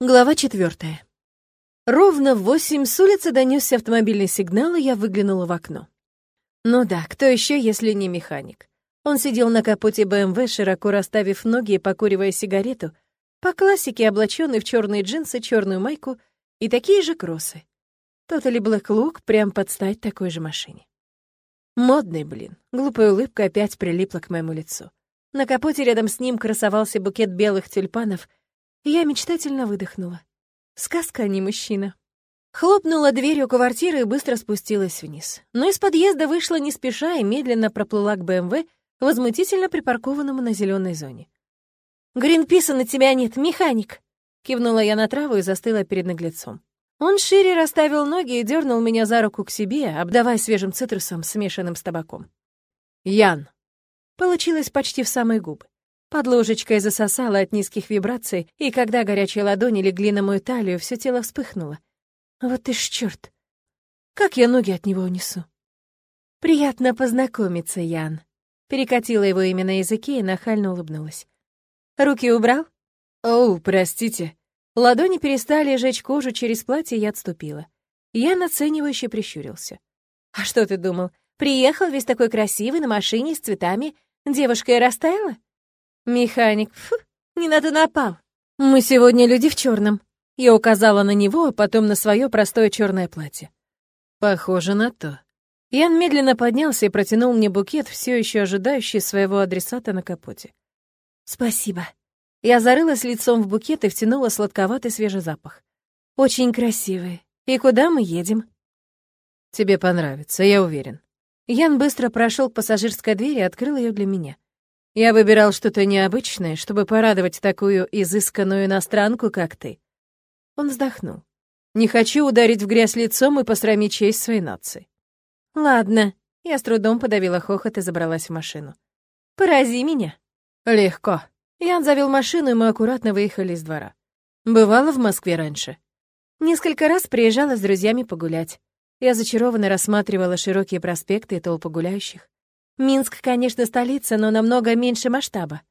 Глава четвертая. Ровно в восемь с улицы донесся автомобильный сигнал, и я выглянула в окно. Ну да, кто еще, если не механик? Он сидел на капоте БМВ, широко расставив ноги и покуривая сигарету, по классике облаченный в черные джинсы, черную майку и такие же кроссы. Тот или Блэк Лук прям под стать такой же машине. Модный, блин. Глупая улыбка опять прилипла к моему лицу. На капоте рядом с ним красовался букет белых тюльпанов — я мечтательно выдохнула. Сказка, а не мужчина. Хлопнула дверью квартиры и быстро спустилась вниз. Но из подъезда вышла не спеша и медленно проплыла к БМВ, возмутительно припаркованному на зеленой зоне. «Гринписа на тебя нет, механик!» Кивнула я на траву и застыла перед наглецом. Он шире расставил ноги и дернул меня за руку к себе, обдавая свежим цитрусом, смешанным с табаком. «Ян!» Получилось почти в самые губы. Под ложечкой засосала от низких вибраций, и когда горячие ладони легли на мою талию, все тело вспыхнуло. Вот ты ж чёрт! Как я ноги от него унесу? «Приятно познакомиться, Ян», — перекатила его имя на языке и нахально улыбнулась. «Руки убрал?» «Оу, простите». Ладони перестали жечь кожу через платье, я отступила. Ян оценивающе прищурился. «А что ты думал? Приехал весь такой красивый на машине с цветами. Девушка и растаяла?» Механик, фу, не на то напал. Мы сегодня люди в черном. Я указала на него, а потом на свое простое черное платье. Похоже на то. Ян медленно поднялся и протянул мне букет, все еще ожидающий своего адресата на капоте. Спасибо. Я зарылась лицом в букет и втянула сладковатый свежий запах. Очень красивый. И куда мы едем? Тебе понравится, я уверен. Ян быстро прошел к пассажирской двери и открыл ее для меня. Я выбирал что-то необычное, чтобы порадовать такую изысканную иностранку, как ты. Он вздохнул. Не хочу ударить в грязь лицом и посрамить честь своей нации. Ладно. Я с трудом подавила хохот и забралась в машину. Порази меня. Легко. Ян завел машину, и мы аккуратно выехали из двора. Бывала в Москве раньше. Несколько раз приезжала с друзьями погулять. Я зачарованно рассматривала широкие проспекты и толпы гуляющих. Минск, конечно, столица, но намного меньше масштаба.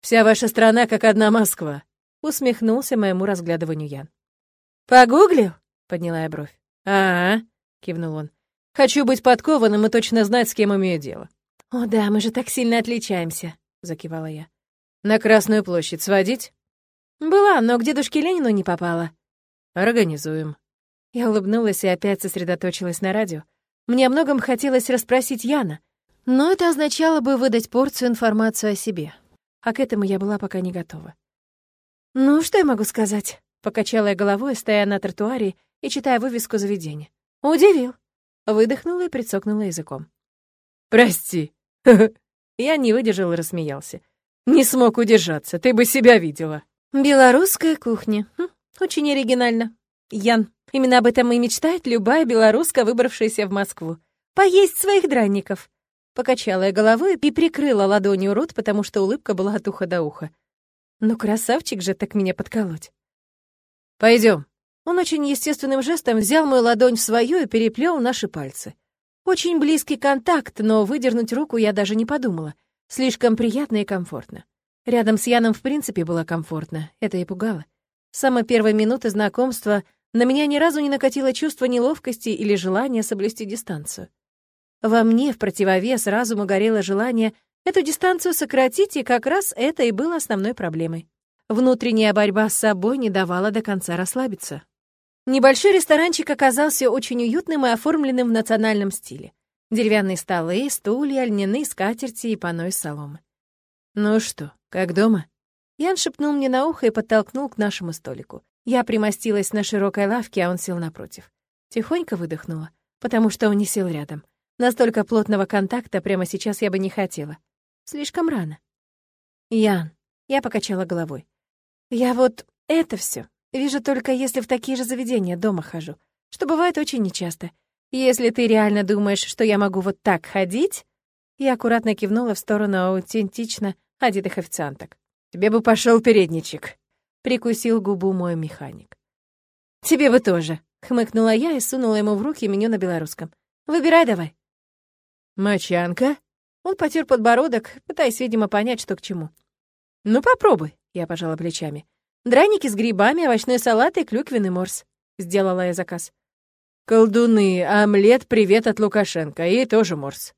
«Вся ваша страна как одна Москва», — усмехнулся моему разглядыванию Ян. «Погуглил?» — подняла я бровь. «А-а», — кивнул он. «Хочу быть подкованным и точно знать, с кем имею дело». «О да, мы же так сильно отличаемся», — закивала я. «На Красную площадь сводить?» «Была, но к дедушке Ленину не попала». «Организуем». Я улыбнулась и опять сосредоточилась на радио. Мне о многом хотелось расспросить Яна, но это означало бы выдать порцию информации о себе. А к этому я была пока не готова. «Ну, что я могу сказать?» — покачала я головой, стоя на тротуаре и читая вывеску заведения. «Удивил». Выдохнула и прицокнула языком. «Прости». Я не выдержал и рассмеялся. «Не смог удержаться, ты бы себя видела». «Белорусская кухня. Хм, очень оригинально. Ян, именно об этом и мечтает любая белоруска, выбравшаяся в Москву. Поесть своих дранников. Покачала я головой и прикрыла ладонью рот, потому что улыбка была от уха до уха. Ну, красавчик же так меня подколоть. Пойдем. Он очень естественным жестом взял мою ладонь в свою и переплел наши пальцы. Очень близкий контакт, но выдернуть руку я даже не подумала. Слишком приятно и комфортно. Рядом с Яном в принципе было комфортно, это и пугало. С самой первой минуты знакомства на меня ни разу не накатило чувство неловкости или желания соблюсти дистанцию. Во мне в противовес разуму горело желание эту дистанцию сократить, и как раз это и было основной проблемой. Внутренняя борьба с собой не давала до конца расслабиться. Небольшой ресторанчик оказался очень уютным и оформленным в национальном стиле. Деревянные столы, стулья, льняные скатерти и панно соломы. «Ну что, как дома?» Ян шепнул мне на ухо и подтолкнул к нашему столику. Я примостилась на широкой лавке, а он сел напротив. Тихонько выдохнула, потому что он не сел рядом. Настолько плотного контакта прямо сейчас я бы не хотела. Слишком рано. Ян, я покачала головой. Я вот это все вижу только если в такие же заведения дома хожу, что бывает очень нечасто. Если ты реально думаешь, что я могу вот так ходить, я аккуратно кивнула в сторону аутентично одетых официанток. Тебе бы пошел передничек, прикусил губу мой механик. Тебе бы тоже, хмыкнула я и сунула ему в руки меню на белорусском. Выбирай давай. «Мочанка?» Он потер подбородок, пытаясь, видимо, понять, что к чему. «Ну, попробуй», — я пожала плечами. Драники с грибами, овощной салат и клюквенный морс. Сделала я заказ. Колдуны, омлет, привет от Лукашенко, и тоже морс.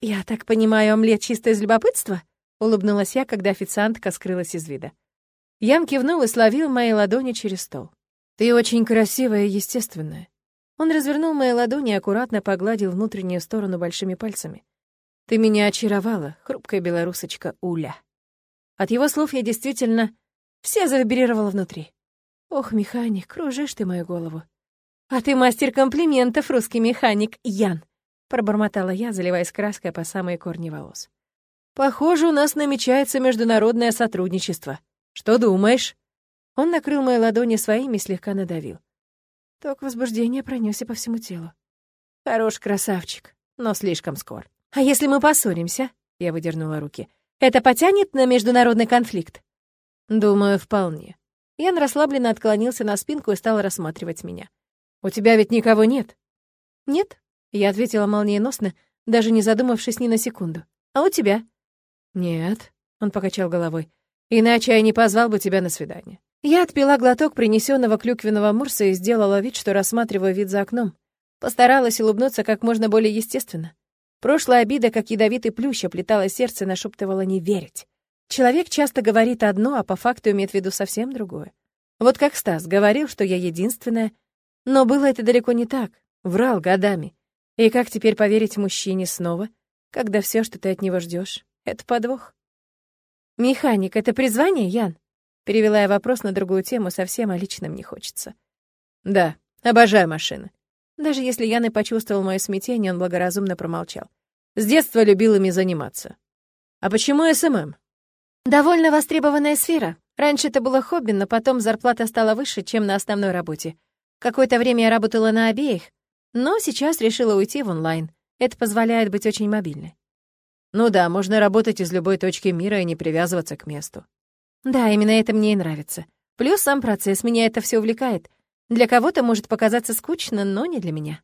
Я так понимаю, омлет чисто из любопытства? Улыбнулась я, когда официантка скрылась из вида. Ян кивнул и словил мои ладони через стол. «Ты очень красивая и естественная». Он развернул мои ладони и аккуратно погладил внутреннюю сторону большими пальцами. «Ты меня очаровала, хрупкая белорусочка Уля». От его слов я действительно все завибрировала внутри. «Ох, механик, кружишь ты мою голову». «А ты мастер комплиментов, русский механик Ян», — пробормотала я, заливаясь краской по самые корни волос. «Похоже, у нас намечается международное сотрудничество. Что думаешь?» Он накрыл мои ладони своими и слегка надавил. Ток возбуждения пронесся по всему телу. «Хорош красавчик, но слишком скор». «А если мы поссоримся?» — я выдернула руки. «Это потянет на международный конфликт?» «Думаю, вполне». Ян расслабленно отклонился на спинку и стал рассматривать меня. «У тебя ведь никого нет?» «Нет», — я ответила молниеносно, даже не задумавшись ни на секунду. «А у тебя?» «Нет», — он покачал головой. «Иначе я не позвал бы тебя на свидание». Я отпила глоток принесенного клюквенного мурса и сделала вид, что рассматриваю вид за окном. Постаралась улыбнуться как можно более естественно. Прошлая обида, как ядовитый плющ, оплетала сердце и нашептывала не верить. Человек часто говорит одно, а по факту имеет в виду совсем другое. Вот как Стас говорил, что я единственная, но было это далеко не так, врал годами. И как теперь поверить мужчине снова, когда все, что ты от него ждешь, это подвох? «Механик — это призвание, Ян?» Перевела я вопрос на другую тему, совсем о личном не хочется. Да, обожаю машины. Даже если Ян и почувствовал мое смятение, он благоразумно промолчал. С детства любил ими заниматься. А почему SMM? Довольно востребованная сфера. Раньше это было хобби, но потом зарплата стала выше, чем на основной работе. Какое-то время я работала на обеих, но сейчас решила уйти в онлайн. Это позволяет быть очень мобильной. Ну да, можно работать из любой точки мира и не привязываться к месту. Да, именно это мне и нравится. Плюс сам процесс, меня это все увлекает. Для кого-то может показаться скучно, но не для меня.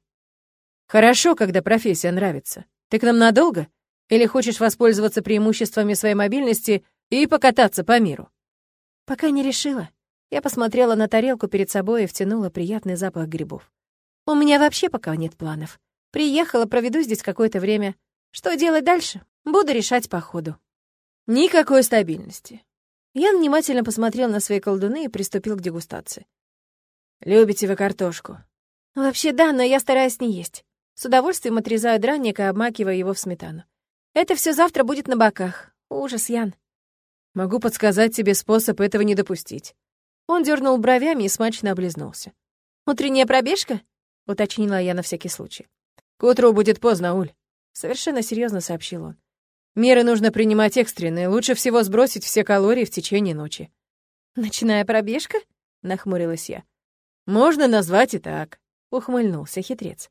Хорошо, когда профессия нравится. Ты к нам надолго? Или хочешь воспользоваться преимуществами своей мобильности и покататься по миру? Пока не решила. Я посмотрела на тарелку перед собой и втянула приятный запах грибов. У меня вообще пока нет планов. Приехала, проведу здесь какое-то время. Что делать дальше? Буду решать по ходу. Никакой стабильности. Ян внимательно посмотрел на свои колдуны и приступил к дегустации. «Любите вы картошку?» «Вообще да, но я стараюсь не есть. С удовольствием отрезаю драник и обмакиваю его в сметану. Это все завтра будет на боках. Ужас, Ян». «Могу подсказать тебе способ этого не допустить». Он дернул бровями и смачно облизнулся. «Утренняя пробежка?» — уточнила я на всякий случай. «К утру будет поздно, Уль», — совершенно серьезно сообщил он. Меры нужно принимать экстренные, лучше всего сбросить все калории в течение ночи. «Ночная пробежка?» — нахмурилась я. «Можно назвать и так», — ухмыльнулся хитрец.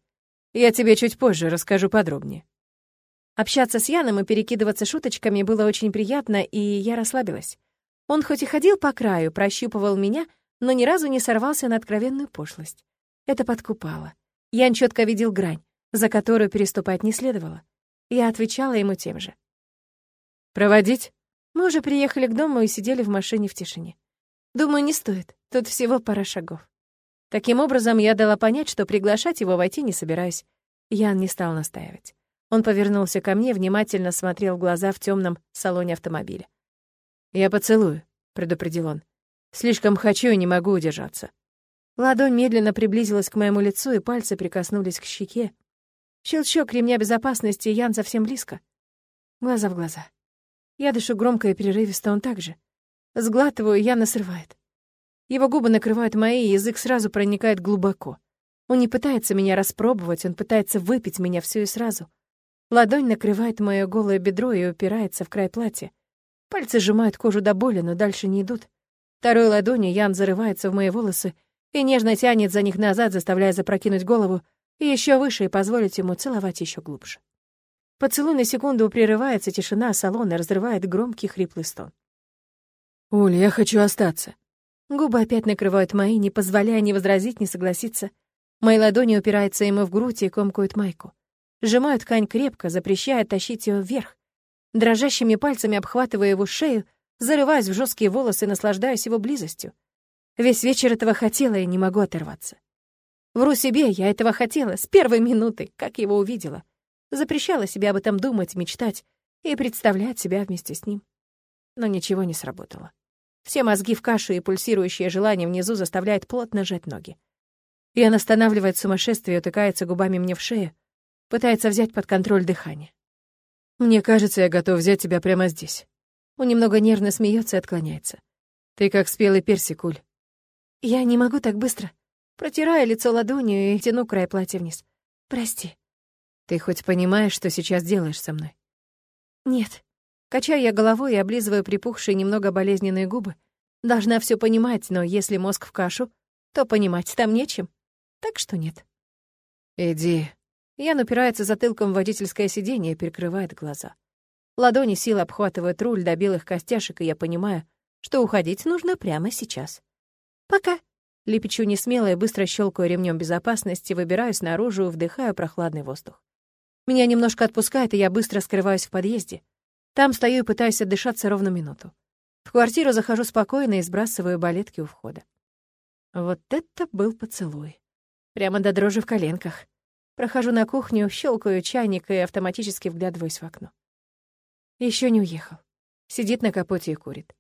«Я тебе чуть позже расскажу подробнее». Общаться с Яном и перекидываться шуточками было очень приятно, и я расслабилась. Он хоть и ходил по краю, прощупывал меня, но ни разу не сорвался на откровенную пошлость. Это подкупало. Ян четко видел грань, за которую переступать не следовало. Я отвечала ему тем же. «Проводить?» Мы уже приехали к дому и сидели в машине в тишине. Думаю, не стоит. Тут всего пара шагов. Таким образом, я дала понять, что приглашать его войти не собираюсь. Ян не стал настаивать. Он повернулся ко мне, внимательно смотрел в глаза в темном салоне автомобиля. «Я поцелую», — предупредил он. «Слишком хочу и не могу удержаться». Ладонь медленно приблизилась к моему лицу, и пальцы прикоснулись к щеке. Щелчок ремня безопасности, Ян совсем близко. Глаза в глаза. Я дышу громко и перерывисто, он также. Сглатываю, Яна срывает. Его губы накрывают мои, язык сразу проникает глубоко. Он не пытается меня распробовать, он пытается выпить меня всю и сразу. Ладонь накрывает моё голое бедро и упирается в край платья. Пальцы сжимают кожу до боли, но дальше не идут. Второй ладонью Ян зарывается в мои волосы и нежно тянет за них назад, заставляя запрокинуть голову и еще выше и позволить ему целовать еще глубже. Поцелуй на секунду прерывается, тишина салона разрывает громкий хриплый стон. «Оля, я хочу остаться». Губы опять накрывают мои, не позволяя ни возразить, ни согласиться. Мои ладони упираются ему в грудь и комкают майку. Сжимаю ткань крепко, запрещая тащить ее вверх. Дрожащими пальцами обхватывая его шею, зарываюсь в жесткие волосы и наслаждаюсь его близостью. Весь вечер этого хотела и не могу оторваться. Вру себе, я этого хотела с первой минуты, как его увидела. Запрещала себе об этом думать, мечтать и представлять себя вместе с ним. Но ничего не сработало. Все мозги в кашу и пульсирующее желание внизу заставляет плотно сжать ноги. И он останавливает сумасшествие утыкается губами мне в шею, пытается взять под контроль дыхание. «Мне кажется, я готов взять тебя прямо здесь». Он немного нервно смеется и отклоняется. «Ты как спелый персик, Уль». «Я не могу так быстро». Протираю лицо ладонью и тяну край платья вниз. «Прости». «Ты хоть понимаешь, что сейчас делаешь со мной?» «Нет». Качаю я головой и облизываю припухшие немного болезненные губы. Должна все понимать, но если мозг в кашу, то понимать там нечем. Так что нет. «Иди». Ян упирается затылком в водительское сиденье и перекрывает глаза. Ладони силы обхватывают руль до белых костяшек, и я понимаю, что уходить нужно прямо сейчас. «Пока». Лепечу несмело и быстро щелкаю ремнем безопасности, выбираюсь наружу и вдыхаю прохладный воздух. Меня немножко отпускает, и я быстро скрываюсь в подъезде. Там стою и пытаюсь отдышаться ровно минуту. В квартиру захожу спокойно и сбрасываю балетки у входа. Вот это был поцелуй. Прямо до дрожи в коленках. Прохожу на кухню, щелкаю чайник и автоматически вглядываюсь в окно. Еще не уехал. Сидит на капоте и курит.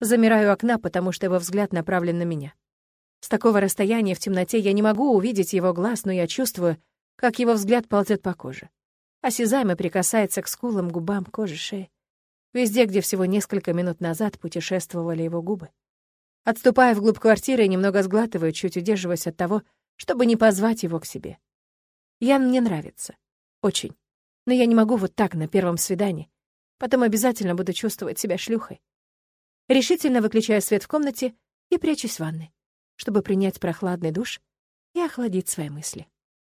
Замираю у окна, потому что его взгляд направлен на меня. С такого расстояния в темноте я не могу увидеть его глаз, но я чувствую, как его взгляд ползет по коже осязаемо прикасается к скулам, губам, коже, шее. Везде, где всего несколько минут назад путешествовали его губы. Отступая вглубь квартиры, немного сглатываю, чуть удерживаясь от того, чтобы не позвать его к себе. Ян мне нравится. Очень. Но я не могу вот так, на первом свидании. Потом обязательно буду чувствовать себя шлюхой. Решительно выключаю свет в комнате и прячусь в ванной, чтобы принять прохладный душ и охладить свои мысли.